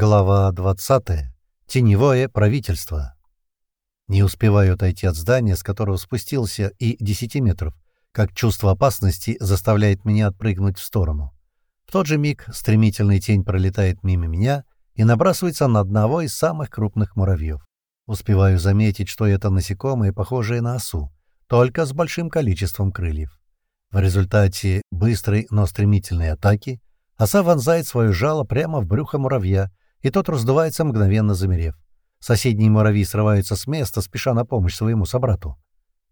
Глава 20. Теневое правительство. Не успеваю отойти от здания, с которого спустился, и 10 метров, как чувство опасности заставляет меня отпрыгнуть в сторону. В тот же миг стремительная тень пролетает мимо меня и набрасывается на одного из самых крупных муравьев. Успеваю заметить, что это насекомые, похожие на осу, только с большим количеством крыльев. В результате быстрой, но стремительной атаки оса вонзает свое жало прямо в брюхо муравья, и тот раздувается, мгновенно замерев. Соседние муравьи срываются с места, спеша на помощь своему собрату.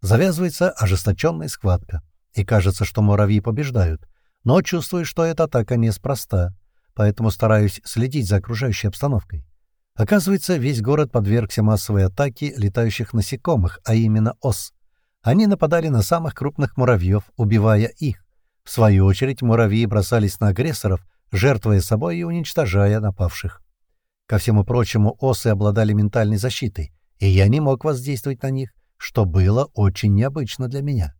Завязывается ожесточенная схватка, и кажется, что муравьи побеждают, но чувствую, что эта атака неспроста, поэтому стараюсь следить за окружающей обстановкой. Оказывается, весь город подвергся массовой атаке летающих насекомых, а именно ос. Они нападали на самых крупных муравьев, убивая их. В свою очередь муравьи бросались на агрессоров, жертвуя собой и уничтожая напавших. Ко всему прочему, осы обладали ментальной защитой, и я не мог воздействовать на них, что было очень необычно для меня.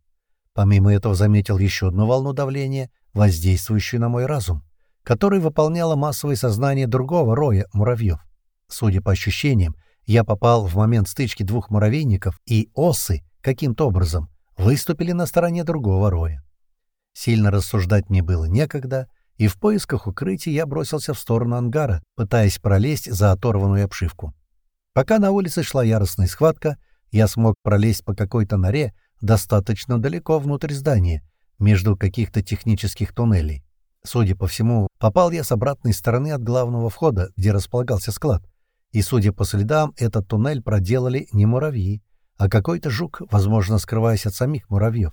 Помимо этого заметил еще одну волну давления, воздействующую на мой разум, который выполняло массовое сознание другого роя муравьев. Судя по ощущениям, я попал в момент стычки двух муравейников, и осы каким-то образом выступили на стороне другого роя. Сильно рассуждать мне было некогда, и в поисках укрытия я бросился в сторону ангара, пытаясь пролезть за оторванную обшивку. Пока на улице шла яростная схватка, я смог пролезть по какой-то норе достаточно далеко внутрь здания, между каких-то технических туннелей. Судя по всему, попал я с обратной стороны от главного входа, где располагался склад. И, судя по следам, этот туннель проделали не муравьи, а какой-то жук, возможно, скрываясь от самих муравьев.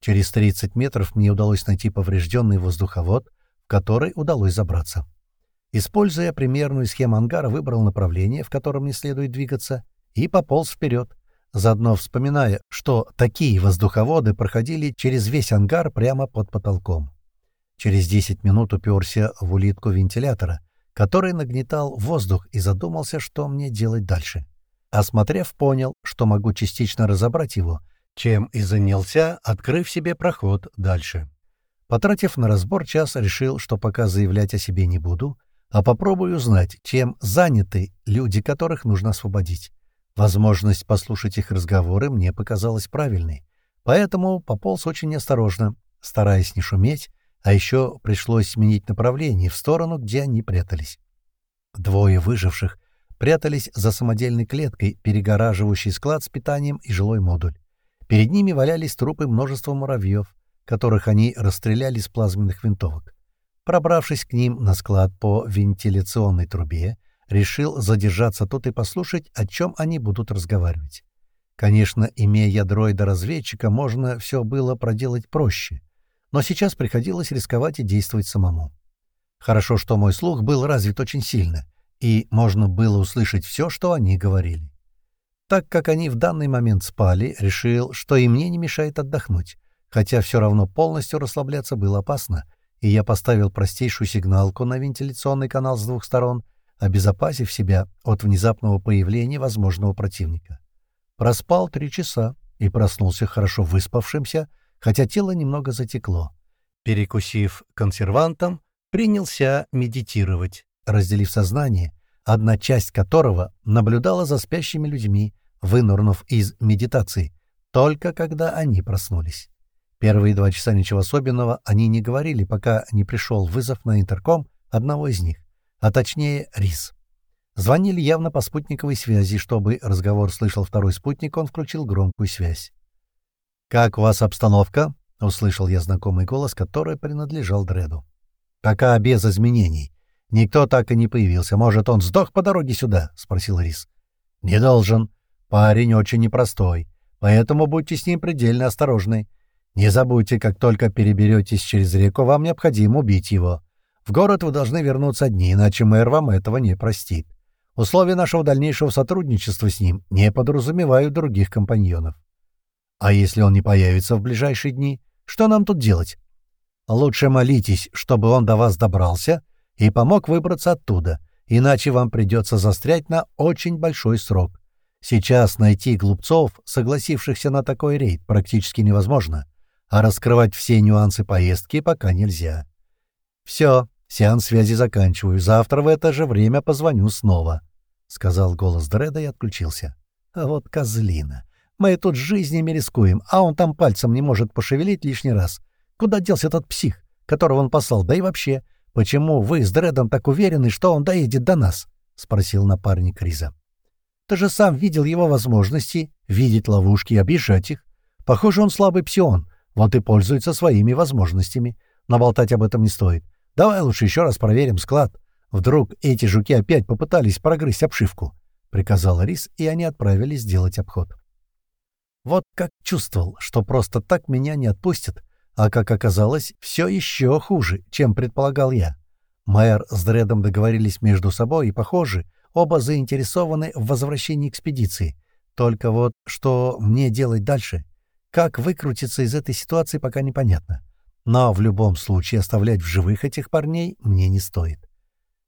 Через 30 метров мне удалось найти поврежденный воздуховод, которой удалось забраться. Используя примерную схему ангара, выбрал направление, в котором не следует двигаться, и пополз вперед, заодно вспоминая, что такие воздуховоды проходили через весь ангар прямо под потолком. Через 10 минут уперся в улитку вентилятора, который нагнетал воздух и задумался, что мне делать дальше. Осмотрев, понял, что могу частично разобрать его, чем и занялся, открыв себе проход дальше. Потратив на разбор час, решил, что пока заявлять о себе не буду, а попробую узнать, чем заняты люди, которых нужно освободить. Возможность послушать их разговоры мне показалась правильной, поэтому пополз очень осторожно, стараясь не шуметь, а еще пришлось сменить направление в сторону, где они прятались. Двое выживших прятались за самодельной клеткой, перегораживающей склад с питанием и жилой модуль. Перед ними валялись трупы множества муравьев, которых они расстреляли с плазменных винтовок. Пробравшись к ним на склад по вентиляционной трубе, решил задержаться тут и послушать, о чем они будут разговаривать. Конечно, имея дроида-разведчика, можно все было проделать проще, но сейчас приходилось рисковать и действовать самому. Хорошо, что мой слух был развит очень сильно, и можно было услышать все, что они говорили. Так как они в данный момент спали, решил, что и мне не мешает отдохнуть, хотя все равно полностью расслабляться было опасно, и я поставил простейшую сигналку на вентиляционный канал с двух сторон, обезопасив себя от внезапного появления возможного противника. Проспал три часа и проснулся хорошо выспавшимся, хотя тело немного затекло. Перекусив консервантом, принялся медитировать, разделив сознание, одна часть которого наблюдала за спящими людьми, вынырнув из медитации, только когда они проснулись. Первые два часа ничего особенного они не говорили, пока не пришел вызов на интерком одного из них, а точнее Рис. Звонили явно по спутниковой связи, чтобы разговор слышал второй спутник, он включил громкую связь. «Как у вас обстановка?» — услышал я знакомый голос, который принадлежал Дреду. «Пока без изменений. Никто так и не появился. Может, он сдох по дороге сюда?» — спросил Рис. «Не должен. Парень очень непростой, поэтому будьте с ним предельно осторожны. Не забудьте, как только переберетесь через реку, вам необходимо убить его. В город вы должны вернуться одни, иначе мэр вам этого не простит. Условия нашего дальнейшего сотрудничества с ним не подразумевают других компаньонов. А если он не появится в ближайшие дни, что нам тут делать? Лучше молитесь, чтобы он до вас добрался и помог выбраться оттуда, иначе вам придется застрять на очень большой срок. Сейчас найти глупцов, согласившихся на такой рейд, практически невозможно — а раскрывать все нюансы поездки пока нельзя. Все, Сеанс связи заканчиваю. Завтра в это же время позвоню снова», — сказал голос Дреда и отключился. «А вот козлина. Мы тут жизнями рискуем, а он там пальцем не может пошевелить лишний раз. Куда делся этот псих, которого он послал? Да и вообще, почему вы с Дредом так уверены, что он доедет до нас?» — спросил напарник Риза. «Ты же сам видел его возможности видеть ловушки и обижать их. Похоже, он слабый псион, вот и пользуется своими возможностями. Но болтать об этом не стоит. Давай лучше еще раз проверим склад. Вдруг эти жуки опять попытались прогрызть обшивку», — приказал Рис, и они отправились сделать обход. Вот как чувствовал, что просто так меня не отпустят, а как оказалось, все еще хуже, чем предполагал я. Майер с Дредом договорились между собой, и, похоже, оба заинтересованы в возвращении экспедиции. Только вот что мне делать дальше? Как выкрутиться из этой ситуации, пока непонятно. Но в любом случае оставлять в живых этих парней мне не стоит.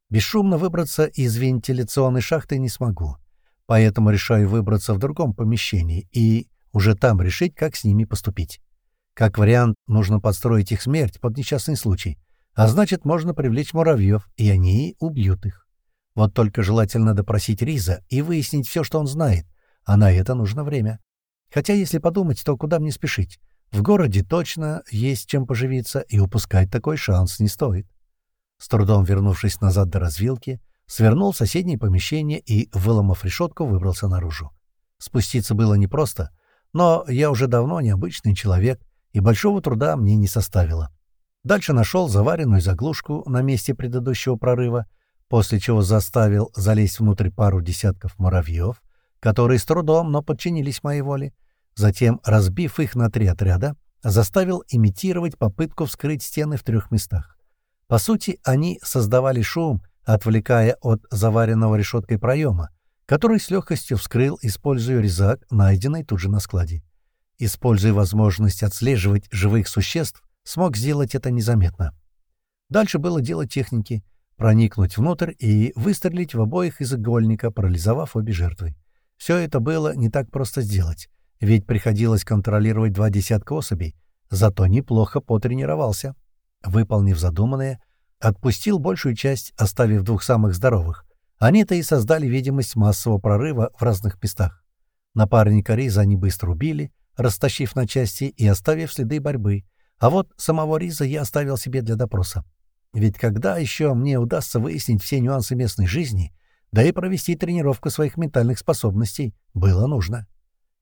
Бесшумно выбраться из вентиляционной шахты не смогу. Поэтому решаю выбраться в другом помещении и уже там решить, как с ними поступить. Как вариант, нужно подстроить их смерть под несчастный случай. А значит, можно привлечь муравьев, и они убьют их. Вот только желательно допросить Риза и выяснить все, что он знает, а на это нужно время. Хотя, если подумать, то куда мне спешить? В городе точно есть чем поживиться, и упускать такой шанс не стоит. С трудом вернувшись назад до развилки, свернул в соседнее помещение и, выломав решетку, выбрался наружу. Спуститься было непросто, но я уже давно необычный человек, и большого труда мне не составило. Дальше нашел заваренную заглушку на месте предыдущего прорыва, после чего заставил залезть внутрь пару десятков муравьев, которые с трудом, но подчинились моей воле, Затем, разбив их на три отряда, заставил имитировать попытку вскрыть стены в трех местах. По сути, они создавали шум, отвлекая от заваренного решеткой проема, который с легкостью вскрыл, используя резак, найденный тут же на складе. Используя возможность отслеживать живых существ, смог сделать это незаметно. Дальше было дело техники — проникнуть внутрь и выстрелить в обоих из игольника, парализовав обе жертвы. Все это было не так просто сделать ведь приходилось контролировать два десятка особей, зато неплохо потренировался. Выполнив задуманное, отпустил большую часть, оставив двух самых здоровых. Они-то и создали видимость массового прорыва в разных местах. Напарника Риза они быстро убили, растащив на части и оставив следы борьбы. А вот самого Риза я оставил себе для допроса. Ведь когда еще мне удастся выяснить все нюансы местной жизни, да и провести тренировку своих ментальных способностей, было нужно.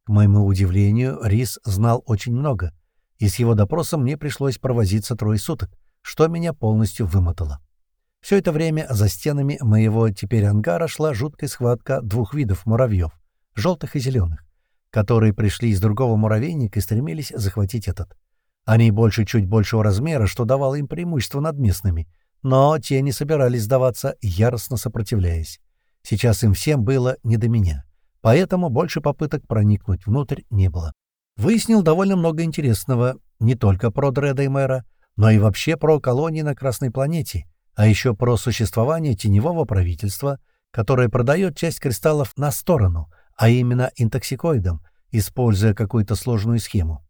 К моему удивлению, Рис знал очень много, и с его допросом мне пришлось провозиться трое суток, что меня полностью вымотало. Все это время за стенами моего теперь ангара шла жуткая схватка двух видов муравьев — желтых и зеленых, которые пришли из другого муравейника и стремились захватить этот. Они больше чуть большего размера, что давало им преимущество над местными, но те не собирались сдаваться, яростно сопротивляясь. Сейчас им всем было не до меня поэтому больше попыток проникнуть внутрь не было. Выяснил довольно много интересного не только про Дреда и Мэра, но и вообще про колонии на Красной планете, а еще про существование теневого правительства, которое продает часть кристаллов на сторону, а именно интоксикоидам, используя какую-то сложную схему.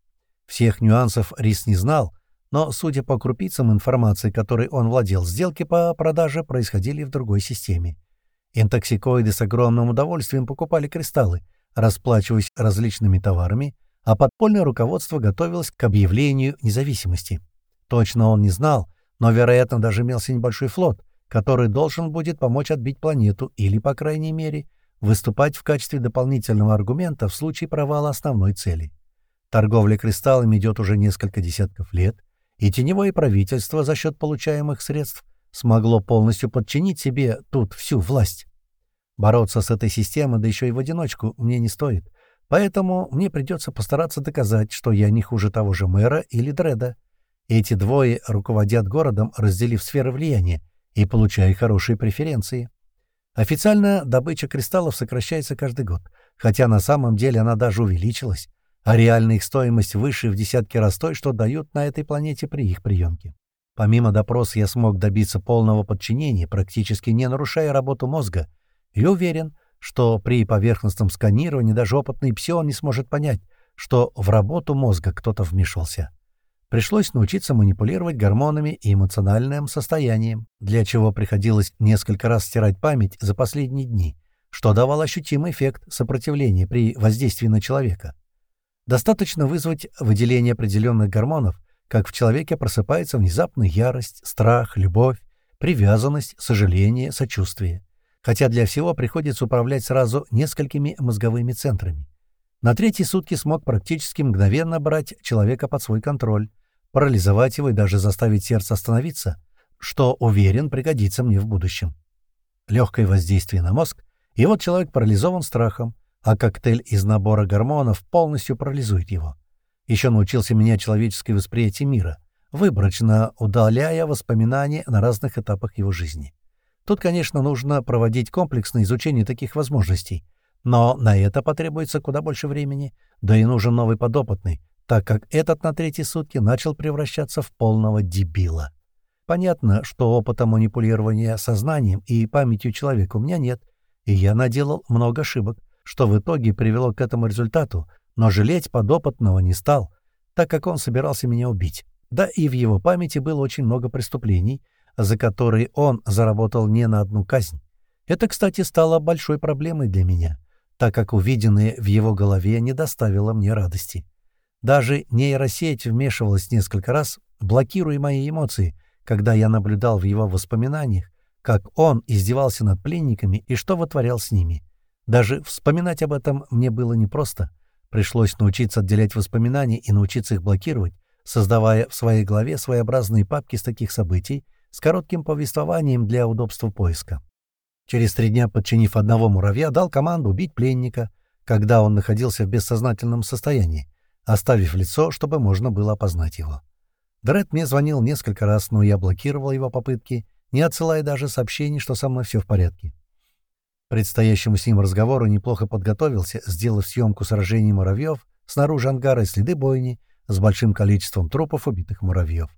Всех нюансов Рис не знал, но, судя по крупицам информации, которой он владел, сделки по продаже происходили в другой системе. Интоксикоиды с огромным удовольствием покупали кристаллы, расплачиваясь различными товарами, а подпольное руководство готовилось к объявлению независимости. Точно он не знал, но, вероятно, даже имелся небольшой флот, который должен будет помочь отбить планету или, по крайней мере, выступать в качестве дополнительного аргумента в случае провала основной цели. Торговля кристаллами идет уже несколько десятков лет, и теневое правительство за счет получаемых средств смогло полностью подчинить себе тут всю власть. Бороться с этой системой, да еще и в одиночку, мне не стоит. Поэтому мне придется постараться доказать, что я не хуже того же мэра или дреда. Эти двое руководят городом, разделив сферы влияния, и получая хорошие преференции. Официально добыча кристаллов сокращается каждый год, хотя на самом деле она даже увеличилась, а реальная их стоимость выше в десятки раз той, что дают на этой планете при их приемке. Помимо допроса я смог добиться полного подчинения, практически не нарушая работу мозга, и уверен, что при поверхностном сканировании даже опытный псион не сможет понять, что в работу мозга кто-то вмешивался. Пришлось научиться манипулировать гормонами и эмоциональным состоянием, для чего приходилось несколько раз стирать память за последние дни, что давало ощутимый эффект сопротивления при воздействии на человека. Достаточно вызвать выделение определенных гормонов, как в человеке просыпается внезапная ярость, страх, любовь, привязанность, сожаление, сочувствие. Хотя для всего приходится управлять сразу несколькими мозговыми центрами. На третьи сутки смог практически мгновенно брать человека под свой контроль, парализовать его и даже заставить сердце остановиться, что, уверен, пригодится мне в будущем. Легкое воздействие на мозг, и вот человек парализован страхом, а коктейль из набора гормонов полностью парализует его. Еще научился менять человеческое восприятие мира, выборочно удаляя воспоминания на разных этапах его жизни. Тут, конечно, нужно проводить комплексное изучение таких возможностей, но на это потребуется куда больше времени, да и нужен новый подопытный, так как этот на третьи сутки начал превращаться в полного дебила. Понятно, что опыта манипулирования сознанием и памятью человека у меня нет, и я наделал много ошибок, что в итоге привело к этому результату, но жалеть подопытного не стал, так как он собирался меня убить. Да и в его памяти было очень много преступлений, за которые он заработал не на одну казнь. Это, кстати, стало большой проблемой для меня, так как увиденное в его голове не доставило мне радости. Даже нейросеть вмешивалась несколько раз, блокируя мои эмоции, когда я наблюдал в его воспоминаниях, как он издевался над пленниками и что вытворял с ними. Даже вспоминать об этом мне было непросто. Пришлось научиться отделять воспоминания и научиться их блокировать, создавая в своей голове своеобразные папки с таких событий с коротким повествованием для удобства поиска. Через три дня, подчинив одного муравья, дал команду убить пленника, когда он находился в бессознательном состоянии, оставив лицо, чтобы можно было опознать его. Дред мне звонил несколько раз, но я блокировал его попытки, не отсылая даже сообщений, что со мной все в порядке. Предстоящему с ним разговору неплохо подготовился, сделав съемку сражений муравьев снаружи ангара и следы бойни с большим количеством трупов убитых муравьев.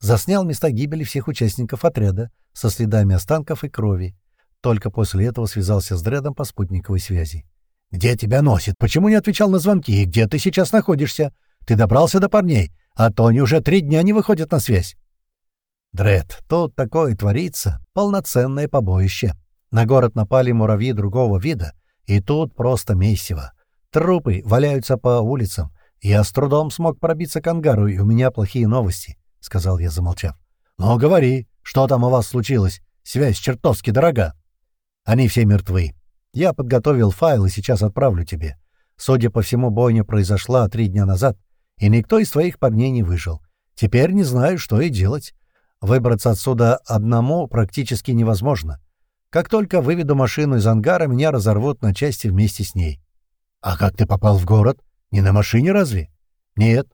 Заснял места гибели всех участников отряда со следами останков и крови. Только после этого связался с Дредом по спутниковой связи. «Где тебя носит? Почему не отвечал на звонки? И где ты сейчас находишься? Ты добрался до парней, а то они уже три дня не выходят на связь». «Дред, тут такое творится. Полноценное побоище. На город напали муравьи другого вида, и тут просто месиво. Трупы валяются по улицам. Я с трудом смог пробиться к ангару, и у меня плохие новости», — сказал я, замолчав. «Ну, говори, что там у вас случилось? Связь чертовски дорога». «Они все мертвы. Я подготовил файл и сейчас отправлю тебе. Судя по всему, бойня произошла три дня назад, и никто из твоих парней не выжил. Теперь не знаю, что и делать. Выбраться отсюда одному практически невозможно. Как только выведу машину из ангара, меня разорвут на части вместе с ней. А как ты попал в город? Не на машине разве? Нет.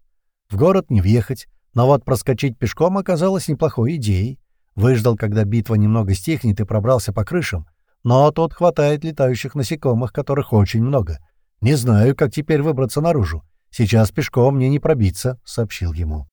В город не въехать. Но вот проскочить пешком оказалось неплохой идеей. Выждал, когда битва немного стихнет, и пробрался по крышам. Но тут хватает летающих насекомых, которых очень много. Не знаю, как теперь выбраться наружу. Сейчас пешком мне не пробиться», — сообщил ему.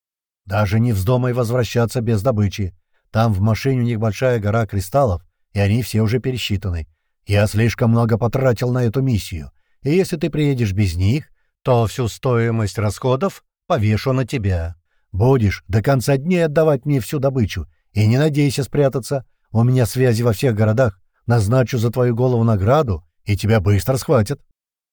«Даже не вздумай возвращаться без добычи. Там в машине у них большая гора кристаллов, и они все уже пересчитаны. Я слишком много потратил на эту миссию, и если ты приедешь без них, то всю стоимость расходов повешу на тебя. Будешь до конца дней отдавать мне всю добычу, и не надейся спрятаться. У меня связи во всех городах, Назначу за твою голову награду, и тебя быстро схватят».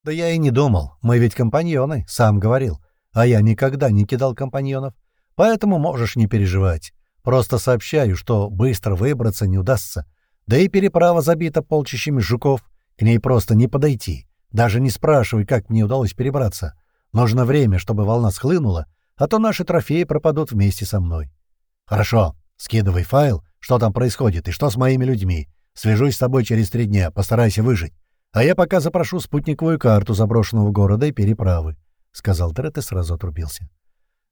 «Да я и не думал. Мы ведь компаньоны, сам говорил. А я никогда не кидал компаньонов. Поэтому можешь не переживать. Просто сообщаю, что быстро выбраться не удастся. Да и переправа забита полчищами жуков. К ней просто не подойти. Даже не спрашивай, как мне удалось перебраться. Нужно время, чтобы волна схлынула, а то наши трофеи пропадут вместе со мной. Хорошо, скидывай файл, что там происходит и что с моими людьми. Свяжусь с тобой через три дня, постарайся выжить. А я пока запрошу спутниковую карту заброшенного города и переправы», — сказал Трет и сразу отрубился.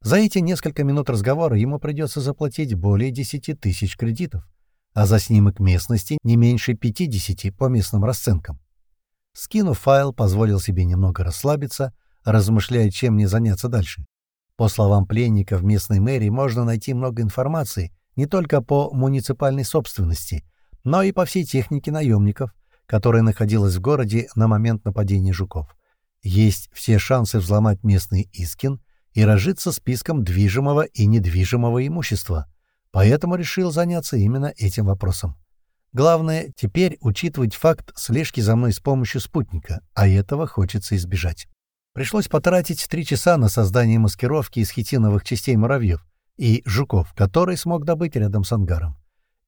За эти несколько минут разговора ему придется заплатить более 10 тысяч кредитов, а за снимок местности не меньше 50 по местным расценкам. Скинув файл, позволил себе немного расслабиться, размышляя, чем мне заняться дальше. По словам пленника в местной мэрии можно найти много информации не только по муниципальной собственности — но и по всей технике наемников, которая находилась в городе на момент нападения жуков. Есть все шансы взломать местный Искин и разжиться списком движимого и недвижимого имущества, поэтому решил заняться именно этим вопросом. Главное, теперь учитывать факт слежки за мной с помощью спутника, а этого хочется избежать. Пришлось потратить три часа на создание маскировки из хитиновых частей муравьев и жуков, который смог добыть рядом с ангаром.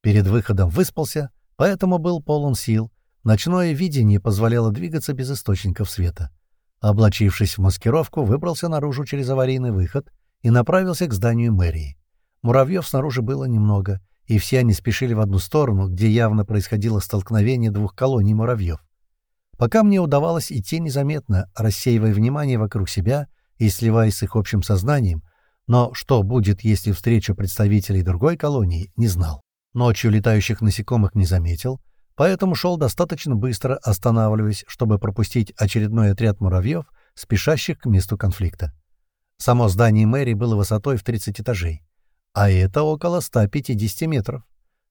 Перед выходом выспался, поэтому был полон сил. Ночное видение позволяло двигаться без источников света. Облачившись в маскировку, выбрался наружу через аварийный выход и направился к зданию мэрии. Муравьев снаружи было немного, и все они спешили в одну сторону, где явно происходило столкновение двух колоний муравьев. Пока мне удавалось идти незаметно, рассеивая внимание вокруг себя и сливаясь с их общим сознанием, но что будет, если встречу представителей другой колонии, не знал. Ночью летающих насекомых не заметил, поэтому шел достаточно быстро, останавливаясь, чтобы пропустить очередной отряд муравьев, спешащих к месту конфликта. Само здание мэрии было высотой в 30 этажей, а это около 150 метров,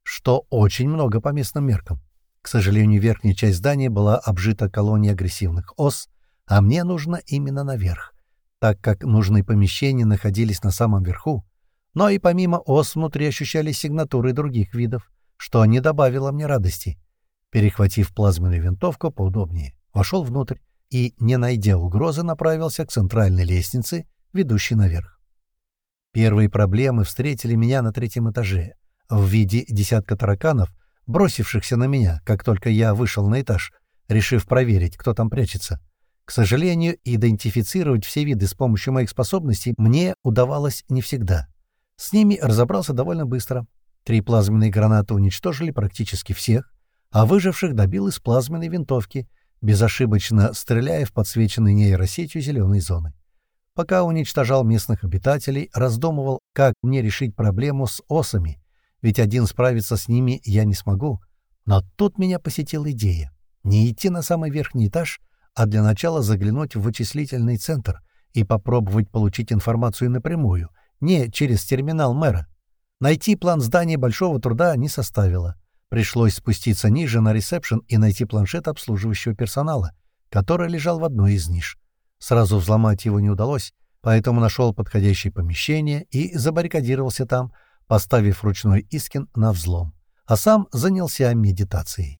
что очень много по местным меркам. К сожалению, верхняя часть здания была обжита колонией агрессивных ос, а мне нужно именно наверх, так как нужные помещения находились на самом верху, но и помимо ос внутри ощущались сигнатуры других видов, что не добавило мне радости. Перехватив плазменную винтовку поудобнее, вошел внутрь и, не найдя угрозы, направился к центральной лестнице, ведущей наверх. Первые проблемы встретили меня на третьем этаже в виде десятка тараканов, бросившихся на меня, как только я вышел на этаж, решив проверить, кто там прячется. К сожалению, идентифицировать все виды с помощью моих способностей мне удавалось не всегда. С ними разобрался довольно быстро. Три плазменные гранаты уничтожили практически всех, а выживших добил из плазменной винтовки, безошибочно стреляя в подсвеченные нейросетью зеленой зоны. Пока уничтожал местных обитателей, раздумывал, как мне решить проблему с осами, ведь один справиться с ними я не смогу. Но тут меня посетила идея. Не идти на самый верхний этаж, а для начала заглянуть в вычислительный центр и попробовать получить информацию напрямую, не через терминал мэра. Найти план здания большого труда не составило. Пришлось спуститься ниже на ресепшн и найти планшет обслуживающего персонала, который лежал в одной из ниш. Сразу взломать его не удалось, поэтому нашел подходящее помещение и забаррикадировался там, поставив ручной Искин на взлом, а сам занялся медитацией.